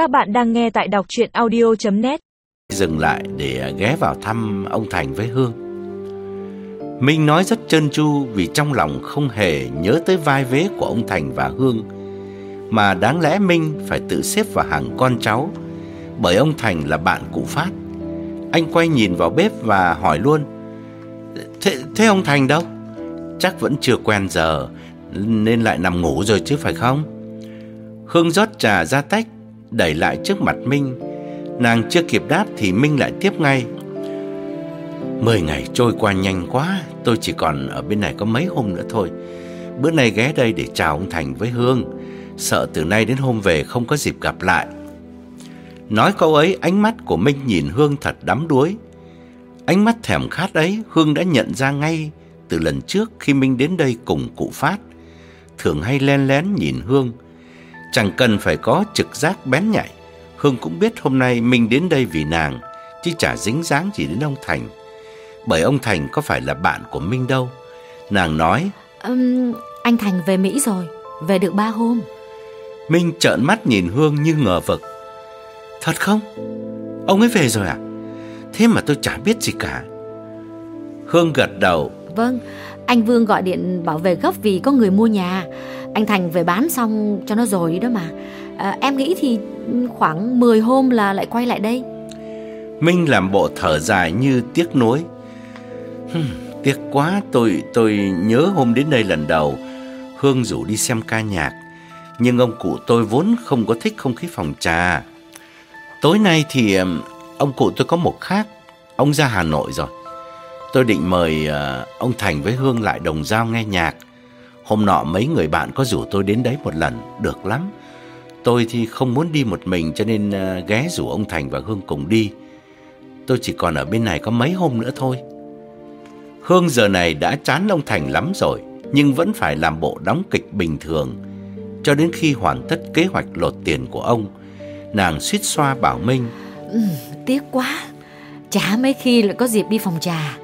Các bạn đang nghe tại đọc chuyện audio.net Dừng lại để ghé vào thăm ông Thành với Hương Minh nói rất trơn tru vì trong lòng không hề nhớ tới vai vế của ông Thành và Hương Mà đáng lẽ Minh phải tự xếp vào hàng con cháu Bởi ông Thành là bạn cụ Phát Anh quay nhìn vào bếp và hỏi luôn Thế, thế ông Thành đâu? Chắc vẫn chưa quen giờ Nên lại nằm ngủ rồi chứ phải không? Hương rót trà ra tách Đẩy lại trước mặt Minh. Nàng chưa kịp đáp thì Minh lại tiếp ngay. Mười ngày trôi qua nhanh quá, Tôi chỉ còn ở bên này có mấy hôm nữa thôi. Bữa nay ghé đây để chào ông Thành với Hương. Sợ từ nay đến hôm về không có dịp gặp lại. Nói câu ấy, ánh mắt của Minh nhìn Hương thật đắm đuối. Ánh mắt thèm khát ấy, Hương đã nhận ra ngay từ lần trước khi Minh đến đây cùng cụ Phát. Thường hay len lén nhìn Hương Chẳng cần phải có trực giác bén nhạy. Hương cũng biết hôm nay Minh đến đây vì nàng Chứ chả dính dáng gì đến ông Thành. Bởi ông Thành có phải là bạn của Minh đâu. Nàng nói um, Anh Thành về Mỹ rồi Về được ba hôm. Minh trợn mắt nhìn Hương như ngờ vực. Thật không? Ông ấy về rồi à? Thế mà tôi chả biết gì cả. Hương gật đầu. Vâng Anh Vương gọi điện bảo về gấp vì có người mua nhà anh Thành về bán xong cho nó rồi đó mà. À, Em nghĩ thì khoảng 10 hôm là lại quay lại đây. Minh làm bộ thở dài như tiếc nuối. Hừm, Tiếc quá tôi tôi nhớ hôm đến đây lần đầu Hương rủ đi xem ca nhạc. Nhưng ông cụ tôi vốn không có thích không khí phòng trà. Tối nay thì ông cụ tôi có một khác. Ông ra Hà Nội rồi. Tôi định mời uh, ông Thành với Hương lại đồng giao nghe nhạc. Hôm nọ mấy người bạn có rủ tôi đến đấy một lần Được lắm. Tôi thì không muốn đi một mình cho nên ờ, ghé rủ ông Thành và Hương cùng đi. Tôi chỉ còn ở bên này có mấy hôm nữa thôi. Hương giờ này đã chán ông Thành lắm rồi Nhưng vẫn phải làm bộ đóng kịch bình thường. Cho đến khi hoàn tất kế hoạch lột tiền của ông Nàng suýt xoa bảo Minh. Ừ, Tiếc quá. Chả mấy khi lại có dịp đi phòng trà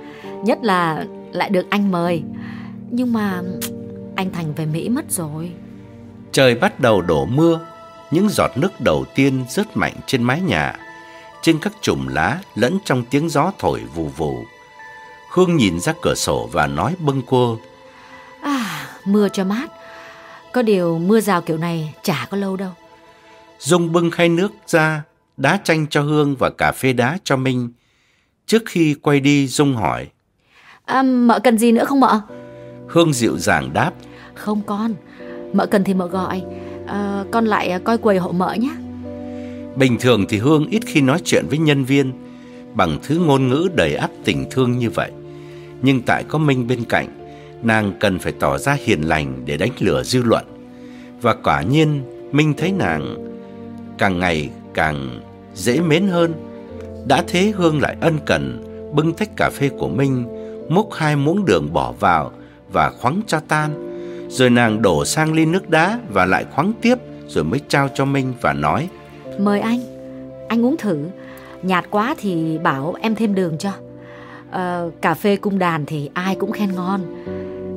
Nhất là lại được anh mời. Nhưng mà anh Thành về Mỹ mất rồi. Trời bắt đầu đổ mưa Những giọt nước đầu tiên rớt mạnh trên mái nhà. Trên các chùm lá lẫn trong tiếng gió thổi vù vù. Hương nhìn ra cửa sổ và nói bâng quơ. À mưa cho mát. Có điều mưa rào kiểu này chả có lâu đâu. Dung bưng khay nước ra Đá chanh cho Hương và cà phê đá cho Minh. Trước khi quay đi Dung hỏi. À, Mợ cần gì nữa không mợ? Hương dịu dàng đáp. Không con Mợ cần thì mợ gọi. À, Con lại coi quầy hộ mợ nhé. Bình thường thì Hương ít khi nói chuyện với nhân viên Bằng thứ ngôn ngữ đầy áp tình thương như vậy. Nhưng tại có Minh bên cạnh Nàng cần phải tỏ ra hiền lành để đánh lửa dư luận. Và quả nhiên Minh thấy nàng càng ngày càng dễ mến hơn. Đã thế Hương lại ân cần Bưng tách cà phê của Minh Múc hai muỗng đường bỏ vào Và khoắng cho tan Rồi nàng đổ sang ly nước đá Và lại khoắng tiếp Rồi mới trao cho Minh và nói Mời anh Anh uống thử. Nhạt quá thì bảo em thêm đường cho. À, Cà phê cung đàn thì ai cũng khen ngon.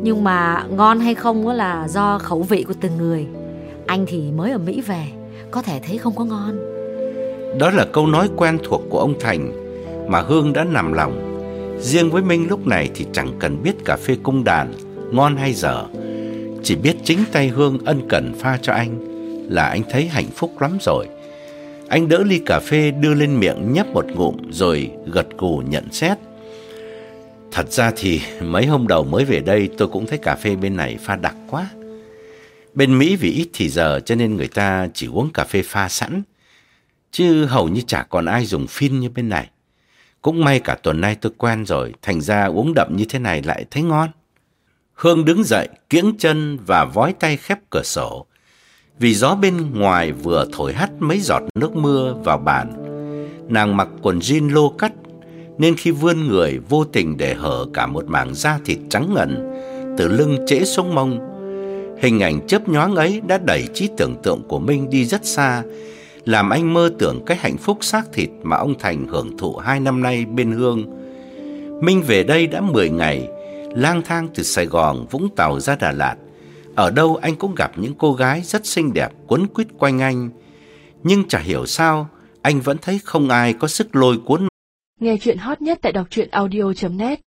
Nhưng mà ngon hay không là do khẩu vị của từng người. Anh thì mới ở Mỹ về Có thể thấy không có ngon. Đó là câu nói quen thuộc của ông Thành Mà Hương đã nằm lòng Riêng với Minh lúc này thì chẳng cần biết cà phê cung đàn, Ngon hay dở Chỉ biết chính tay Hương ân cần pha cho anh, Là anh thấy hạnh phúc lắm rồi Anh đỡ ly cà phê đưa lên miệng nhấp một ngụm Rồi gật gù nhận xét Thật ra thì mấy hôm đầu mới về đây tôi cũng thấy cà phê bên này pha đặc quá. Bên Mỹ vì ít thì giờ cho nên người ta chỉ uống cà phê pha sẵn. Chứ hầu như chả còn ai dùng phin như bên này. Cũng may cả tuần nay tôi quen rồi, thành ra uống đậm như thế này lại thấy ngon. Hương đứng dậy, kiễng chân và vói tay khép cửa sổ. Vì gió bên ngoài vừa thổi hắt mấy giọt nước mưa vào bàn. Nàng mặc quần jean lô cắt nên khi vươn người vô tình để hở cả một mảng da thịt trắng ngần từ lưng trễ xuống mông. Hình ảnh chớp nhoáng ấy đã đẩy trí tưởng tượng của Minh đi rất xa, làm anh mơ tưởng cái hạnh phúc xác thịt mà ông Thành hưởng thụ hai năm nay bên Hương. Minh về đây đã 10 ngày, lang thang từ Sài Gòn, Vũng Tàu ra Đà Lạt. Ở đâu anh cũng gặp những cô gái rất xinh đẹp quấn quýt quanh anh. Nhưng chả hiểu sao, anh vẫn thấy không ai có sức lôi cuốn. Nghe chuyện hot nhất tại đọc truyện audio.net